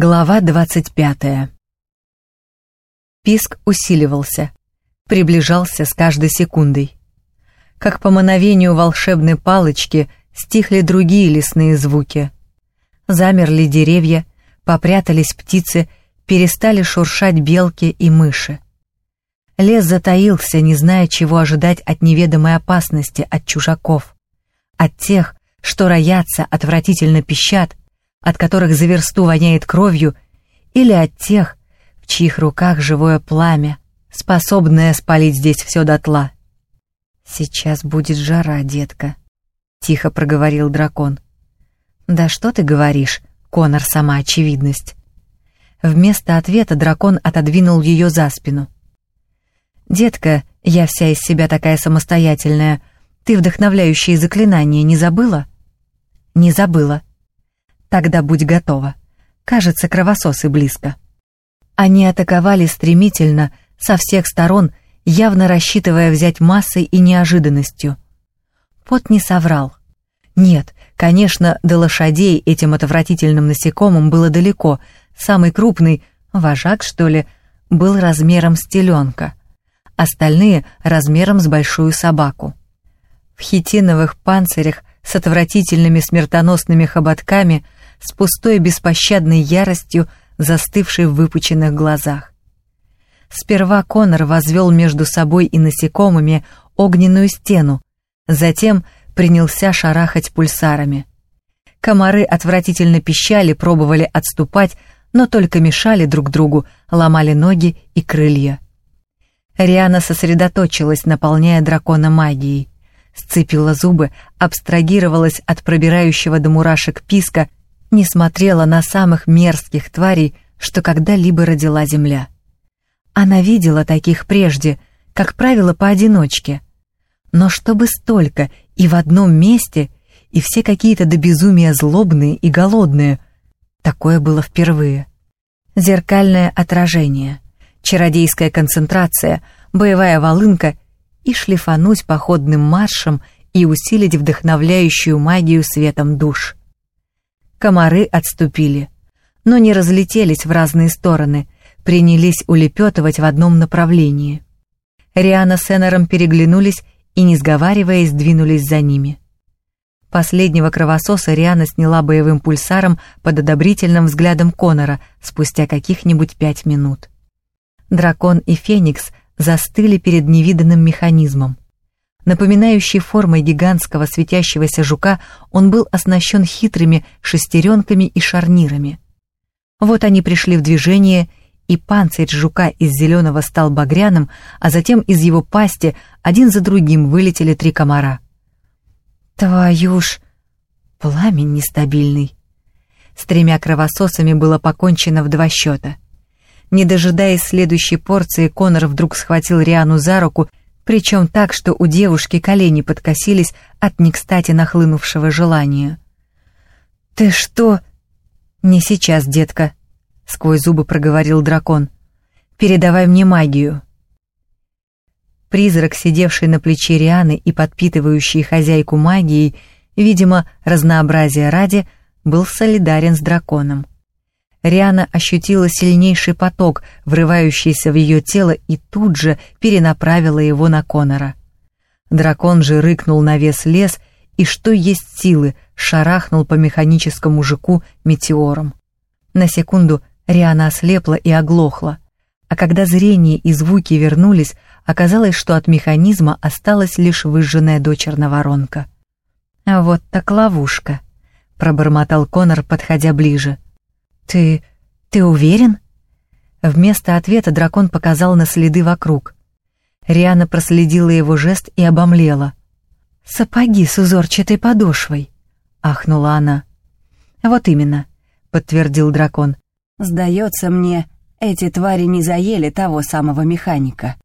Глава 25. Писк усиливался, приближался с каждой секундой. Как по мановению волшебной палочки стихли другие лесные звуки. Замерли деревья, попрятались птицы, перестали шуршать белки и мыши. Лес затаился, не зная, чего ожидать от неведомой опасности, от чужаков. От тех, что роятся, отвратительно пищат, от которых за версту воняет кровью, или от тех, в чьих руках живое пламя, способное спалить здесь все дотла. «Сейчас будет жара, детка», — тихо проговорил дракон. «Да что ты говоришь, Конор, сама очевидность». Вместо ответа дракон отодвинул ее за спину. «Детка, я вся из себя такая самостоятельная. Ты вдохновляющие заклинания не забыла?» «Не забыла», Тогда будь готова. Кажется, кровососы близко. Они атаковали стремительно, со всех сторон, явно рассчитывая взять массой и неожиданностью. Пот не соврал. Нет, конечно, до лошадей этим отвратительным насекомым было далеко. Самый крупный, вожак, что ли, был размером с теленка. Остальные — размером с большую собаку. В хитиновых панцирях с отвратительными смертоносными хоботками — с пустой беспощадной яростью, застывшей в выпученных глазах. Сперва Конор возвел между собой и насекомыми огненную стену, затем принялся шарахать пульсарами. Комары отвратительно пищали, пробовали отступать, но только мешали друг другу, ломали ноги и крылья. Риана сосредоточилась, наполняя дракона магией. Сцепила зубы, абстрагировалась от пробирающего до мурашек писка не смотрела на самых мерзких тварей, что когда-либо родила Земля. Она видела таких прежде, как правило, поодиночке. Но чтобы столько и в одном месте, и все какие-то до безумия злобные и голодные, такое было впервые. Зеркальное отражение, чародейская концентрация, боевая волынка и шлифануть походным маршем и усилить вдохновляющую магию светом душ. Комары отступили, но не разлетелись в разные стороны, принялись улепетывать в одном направлении. Риана с Эннером переглянулись и, не сговариваясь, двинулись за ними. Последнего кровососа Риана сняла боевым пульсаром под одобрительным взглядом Конора спустя каких-нибудь пять минут. Дракон и Феникс застыли перед невиданным механизмом. Напоминающий формой гигантского светящегося жука, он был оснащен хитрыми шестеренками и шарнирами. Вот они пришли в движение, и панцирь жука из зеленого стал багряным, а затем из его пасти один за другим вылетели три комара. «Твою ж! Пламень нестабильный!» С тремя кровососами было покончено в два счета. Не дожидаясь следующей порции, Конор вдруг схватил Риану за руку причем так, что у девушки колени подкосились от некстати нахлынувшего желания. «Ты что?» «Не сейчас, детка», — сквозь зубы проговорил дракон. «Передавай мне магию». Призрак, сидевший на плече Рианы и подпитывающий хозяйку магией, видимо, разнообразия ради, был солидарен с драконом. Риана ощутила сильнейший поток, врывающийся в ее тело, и тут же перенаправила его на Конора. Дракон же рыкнул на вес лес и, что есть силы, шарахнул по механическому жуку метеором. На секунду Риана ослепла и оглохла, а когда зрение и звуки вернулись, оказалось, что от механизма осталась лишь выжженная дочерная воронка. «А вот так ловушка», — пробормотал Конор, подходя ближе. «Ты... ты уверен?» Вместо ответа дракон показал на следы вокруг. Риана проследила его жест и обомлела. «Сапоги с узорчатой подошвой», — ахнула она. «Вот именно», — подтвердил дракон. «Сдается мне, эти твари не заели того самого механика».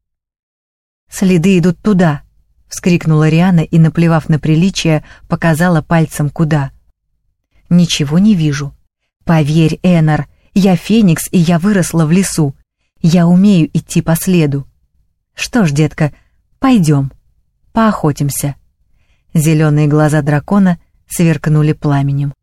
«Следы идут туда», — вскрикнула Риана и, наплевав на приличие, показала пальцем куда. «Ничего не вижу», Поверь, Эннер, я феникс, и я выросла в лесу. Я умею идти по следу. Что ж, детка, пойдем, поохотимся. Зеленые глаза дракона сверкнули пламенем.